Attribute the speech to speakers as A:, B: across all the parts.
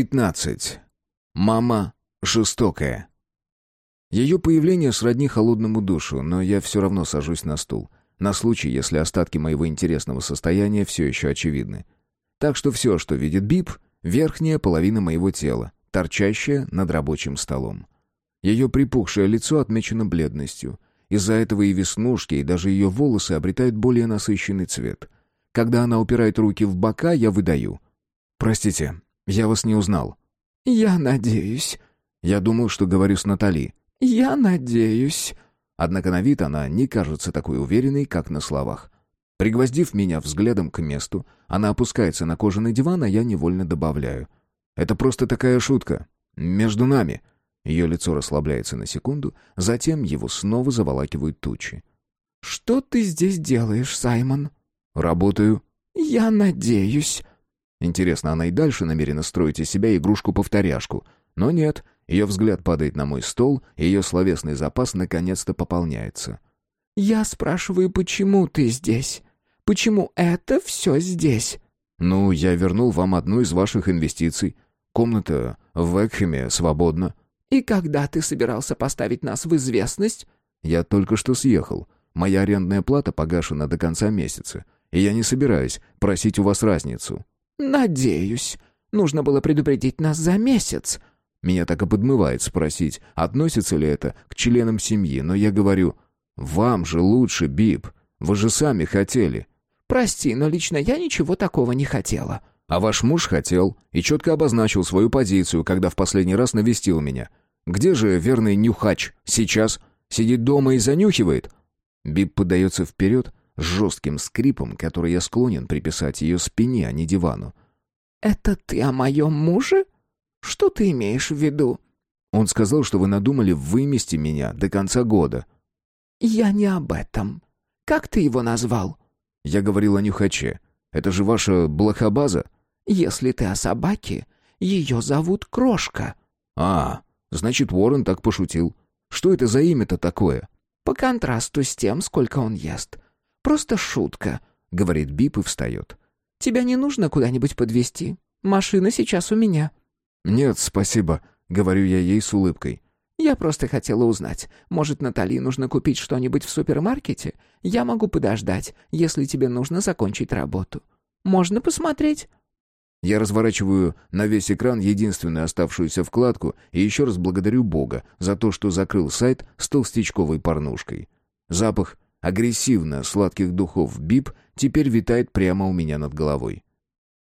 A: 15. Мама жестокая. Ее появление сродни холодному душу, но я все равно сажусь на стул. На случай, если остатки моего интересного состояния все еще очевидны. Так что все, что видит Бип, верхняя половина моего тела, торчащая над рабочим столом. Ее припухшее лицо отмечено бледностью. Из-за этого и веснушки, и даже ее волосы обретают более насыщенный цвет. Когда она упирает руки в бока, я выдаю. «Простите, я вас не узнал».
B: «Я надеюсь».
A: Я думал, что говорю с Натали.
B: «Я надеюсь».
A: Однако на вид она не кажется такой уверенной, как на словах. Пригвоздив меня взглядом к месту, она опускается на кожаный диван, а я невольно добавляю. «Это просто такая шутка. Между нами». Ее лицо расслабляется на секунду, затем его снова заволакивают тучи.
B: «Что ты здесь делаешь, Саймон?»
A: «Работаю».
B: «Я надеюсь».
A: Интересно, она и дальше намерена строить из себя игрушку-повторяшку. Но нет, ее взгляд падает на мой стол, и ее словесный запас наконец-то пополняется.
B: «Я спрашиваю, почему ты здесь? Почему это все здесь?»
A: «Ну, я вернул вам одну из ваших инвестиций. Комната в Экхеме свободна».
B: «И когда ты собирался поставить нас в известность?»
A: «Я только что съехал. Моя арендная плата погашена до конца месяца, и я не собираюсь просить у вас разницу».
B: «Надеюсь. Нужно было предупредить нас за месяц».
A: Меня так и подмывает спросить, относится ли это к членам семьи, но я говорю, «Вам же лучше, Бип. Вы же сами хотели».
B: «Прости, но лично я ничего такого не хотела».
A: «А ваш муж хотел и четко обозначил свою позицию, когда в последний раз навестил меня. Где же верный нюхач сейчас? Сидит дома и занюхивает?» Бип подается вперед, с жестким скрипом, который я склонен приписать ее спине, а не дивану.
B: «Это ты о моем муже? Что ты имеешь в виду?»
A: «Он сказал, что вы надумали вымести меня до конца года».
B: «Я не об этом. Как ты его назвал?»
A: «Я говорил о нюхаче. Это же ваша блохобаза?»
B: «Если ты о собаке, ее зовут Крошка».
A: «А, значит, Уоррен так пошутил. Что это за имя-то такое?»
B: «По контрасту с тем, сколько он ест. Просто шутка», — говорит Бип и встает. «Тебя не нужно куда-нибудь подвезти. Машина сейчас у меня».
A: «Нет, спасибо», — говорю я ей с улыбкой.
B: «Я просто хотела узнать, может, Натали нужно купить что-нибудь в супермаркете? Я могу подождать, если тебе нужно закончить работу. Можно посмотреть?»
A: Я разворачиваю на весь экран единственную оставшуюся вкладку и еще раз благодарю Бога за то, что закрыл сайт с толстячковой порнушкой. Запах агрессивно сладких духов Бип теперь витает прямо у меня над головой.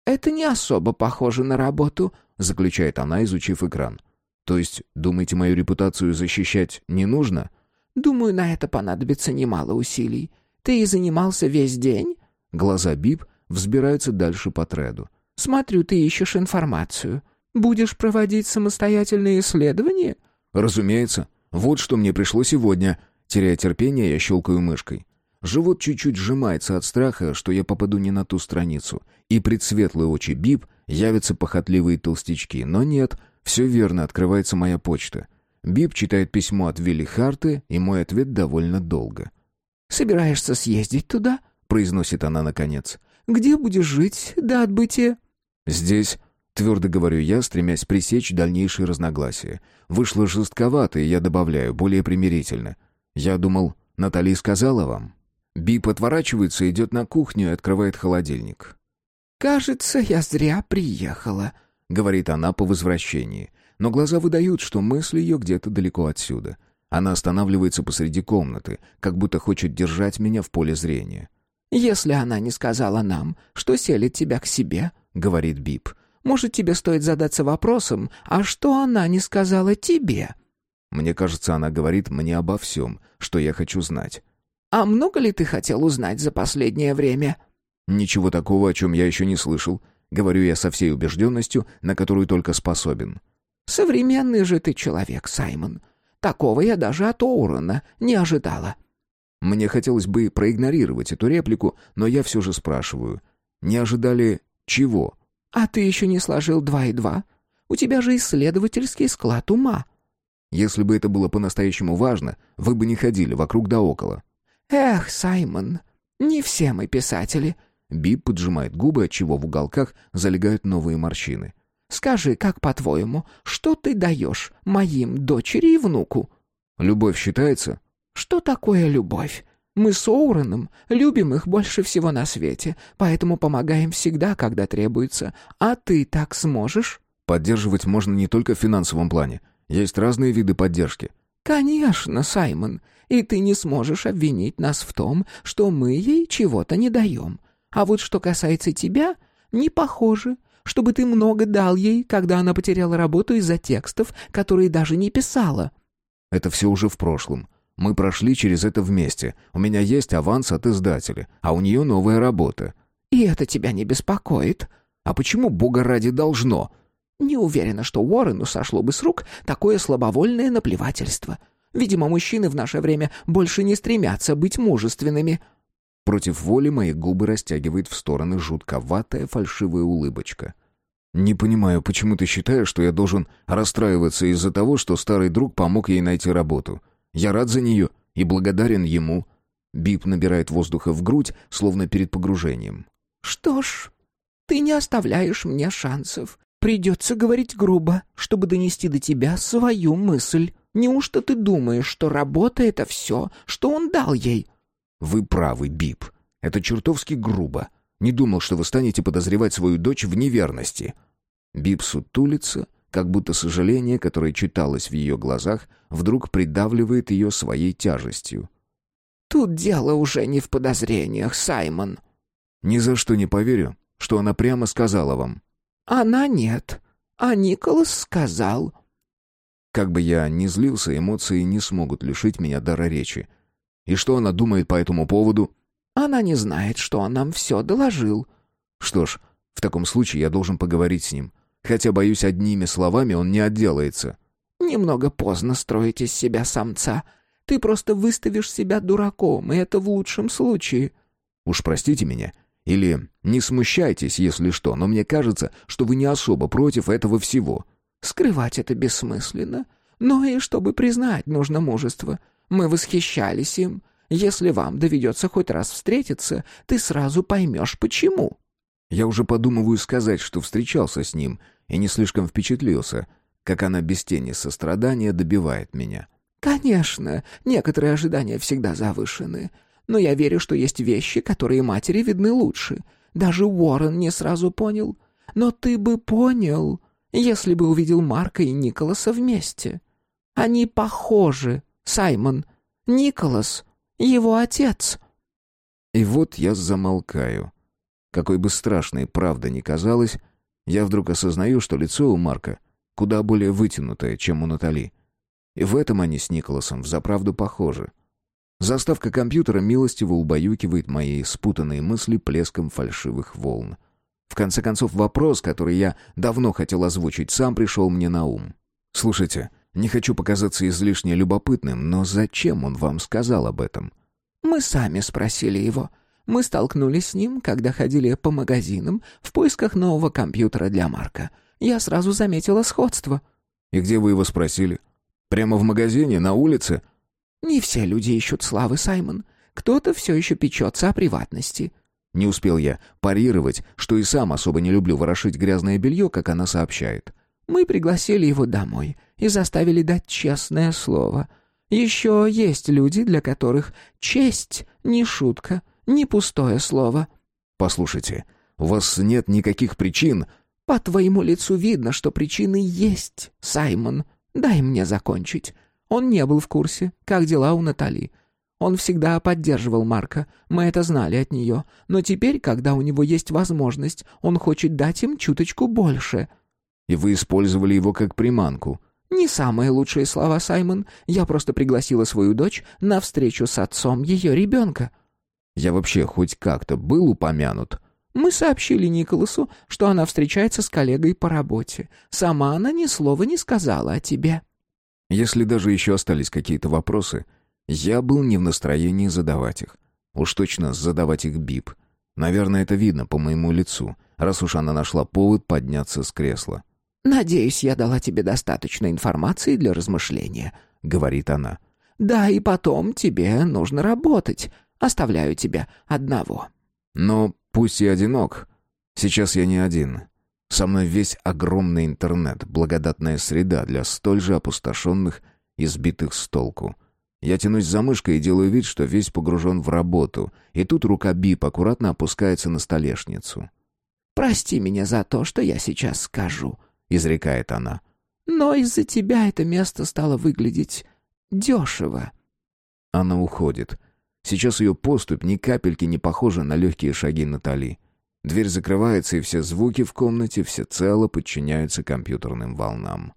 B: «Это не особо похоже на работу», — заключает она, изучив экран.
A: «То есть, думаете, мою репутацию защищать не нужно?»
B: «Думаю, на это понадобится немало усилий. Ты и занимался весь день?»
A: Глаза Бип взбираются дальше по треду.
B: «Смотрю, ты ищешь информацию. Будешь проводить самостоятельные исследования?»
A: «Разумеется. Вот что мне пришло сегодня», Теряя терпение, я щелкаю мышкой. Живот чуть-чуть сжимается от страха, что я попаду не на ту страницу, и пред светлые очи Бип явятся похотливые толстячки. Но нет, все верно, открывается моя почта. Бип читает письмо от Вилли Харты, и мой ответ довольно долго.
B: «Собираешься съездить туда?» — произносит она наконец. «Где будешь жить до отбытия?»
A: «Здесь», — твердо говорю я, стремясь пресечь дальнейшие разногласия. Вышло жестковато, и я добавляю, более примирительно. «Я думал, Натали сказала вам». Бип отворачивается, идет на кухню и открывает холодильник.
B: «Кажется, я зря приехала», — говорит она по возвращении. Но глаза выдают, что мысли ее где-то далеко отсюда. Она останавливается посреди комнаты, как будто хочет держать меня в поле зрения. «Если она не сказала нам, что селит тебя к себе», — говорит Бип, «может, тебе стоит задаться вопросом, а что она не сказала тебе?»
A: Мне кажется, она говорит мне обо всем, что я хочу знать.
B: «А много ли ты хотел узнать за последнее время?»
A: «Ничего такого, о чем я еще не слышал», — говорю я со всей убежденностью, на которую только способен.
B: «Современный же ты человек, Саймон. Такого я даже от Оурона не ожидала».
A: Мне хотелось бы проигнорировать эту реплику, но я все же спрашиваю. Не ожидали чего?
B: «А ты еще не сложил два и два? У тебя же исследовательский склад ума».
A: Если бы это было по-настоящему важно, вы бы не ходили вокруг да около».
B: «Эх, Саймон, не все мы писатели».
A: Бип поджимает губы, отчего в уголках залегают новые морщины.
B: Скажи, как по-твоему, что ты даешь моим дочери и внуку?»
A: «Любовь считается?»
B: «Что такое любовь? Мы с Оуреном любим их больше всего на свете, поэтому помогаем всегда, когда требуется. А ты так сможешь?»
A: «Поддерживать можно не только в финансовом плане. Есть разные виды поддержки».
B: «Конечно, Саймон. И ты не сможешь обвинить нас в том, что мы ей чего-то не даем. А вот что касается тебя, не похоже чтобы ты много дал ей, когда она потеряла работу из-за текстов, которые даже не писала».
A: «Это все уже в прошлом. Мы прошли через это вместе. У меня есть аванс от издателя, а у нее новая работа».
B: «И это тебя не беспокоит?»
A: «А почему, бога ради, должно?»
B: «Не уверена, что Уоррену сошло бы с рук такое слабовольное наплевательство. Видимо, мужчины в наше время больше не стремятся быть мужественными».
A: Против воли мои губы растягивает в стороны жутковатая фальшивая улыбочка. «Не понимаю, почему ты считаешь, что я должен расстраиваться из-за того, что старый друг помог ей найти работу? Я рад за нее и благодарен ему». Бип набирает воздуха в грудь, словно перед погружением.
B: «Что ж, ты не оставляешь мне шансов. Придется говорить грубо, чтобы донести до тебя свою мысль. Неужто ты думаешь, что работа — это все, что он дал ей?»
A: «Вы правы, Бип. Это чертовски грубо. Не думал, что вы станете подозревать свою дочь в неверности». Бип сутулится, как будто сожаление, которое читалось в ее глазах, вдруг придавливает ее своей тяжестью.
B: «Тут дело уже не в подозрениях, Саймон».
A: «Ни за что не поверю, что она прямо сказала вам».
B: «Она нет, а Николас сказал».
A: Как бы я ни злился, эмоции не смогут лишить меня дара речи. И что она думает по этому поводу?
B: Она не знает, что он нам все доложил.
A: Что ж, в таком случае я должен поговорить с ним. Хотя, боюсь, одними словами он не отделается.
B: Немного поздно строить из себя самца. Ты просто выставишь себя дураком, и это в лучшем случае.
A: Уж простите меня. Или не смущайтесь, если что, но мне кажется, что вы не особо против этого всего.
B: Скрывать это бессмысленно. Но и чтобы признать, нужно мужество. Мы восхищались им. Если вам доведется хоть раз встретиться, ты сразу поймешь, почему».
A: Я уже подумываю сказать, что встречался с ним и не слишком впечатлился, как она без тени сострадания добивает меня.
B: «Конечно, некоторые ожидания всегда завышены. Но я верю, что есть вещи, которые матери видны лучше. Даже Уоррен не сразу понял. Но ты бы понял, если бы увидел Марка и Николаса вместе. Они похожи, Саймон. Николас. Его отец».
A: И вот я замолкаю. Какой бы страшной правда ни казалась, я вдруг осознаю, что лицо у Марка куда более вытянутое, чем у Натали. И в этом они с Николасом взаправду похожи. Заставка компьютера милостиво убаюкивает мои спутанные мысли плеском фальшивых волн. В конце концов, вопрос, который я давно хотел озвучить, сам пришел мне на ум. «Слушайте, не хочу показаться излишне любопытным, но зачем он вам сказал об этом?»
B: «Мы сами спросили его. Мы столкнулись с ним, когда ходили по магазинам в поисках нового компьютера для Марка. Я сразу заметила сходство».
A: «И где вы его спросили? Прямо в магазине, на улице?»
B: «Не все люди ищут славы, Саймон. Кто-то все еще печется о приватности».
A: Не успел я парировать, что и сам особо не люблю ворошить грязное белье, как она сообщает.
B: Мы пригласили его домой и заставили дать честное слово. Еще есть люди, для которых честь не шутка, не пустое слово.
A: Послушайте, у вас нет никаких причин.
B: По твоему лицу видно, что причины есть, Саймон. Дай мне закончить. Он не был в курсе, как дела у Натали. Он всегда поддерживал Марка, мы это знали от нее. Но теперь, когда у него есть возможность, он хочет дать им чуточку больше —
A: и вы использовали его как приманку.
B: Не самые лучшие слова, Саймон. Я просто пригласила свою дочь на встречу с отцом ее ребенка.
A: Я вообще хоть как-то был упомянут.
B: Мы сообщили Николасу, что она встречается с коллегой по работе. Сама она ни слова не сказала о тебе.
A: Если даже еще остались какие-то вопросы, я был не в настроении задавать их. Уж точно задавать их Бип. Наверное, это видно по моему лицу, раз уж она нашла повод подняться с кресла.
B: «Надеюсь, я дала тебе достаточно информации для размышления», — говорит она. «Да, и потом тебе нужно работать. Оставляю тебя одного».
A: «Но пусть и одинок. Сейчас я не один. Со мной весь огромный интернет, благодатная среда для столь же опустошенных и сбитых с толку. Я тянусь за мышкой и делаю вид, что весь погружен в работу, и тут рука Бип аккуратно опускается на столешницу.
B: «Прости меня за то, что я сейчас скажу», —
A: изрекает она.
B: «Но из-за тебя это место стало выглядеть дешево».
A: Она уходит. Сейчас ее поступь ни капельки не похожа на легкие шаги Натали. Дверь закрывается, и все звуки в комнате всецело подчиняются компьютерным волнам.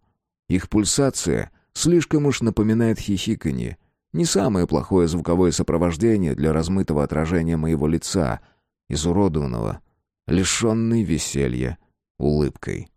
A: Их пульсация слишком уж напоминает хихиканье. Не самое плохое звуковое сопровождение для размытого отражения моего лица, изуродованного, лишенный веселья, улыбкой.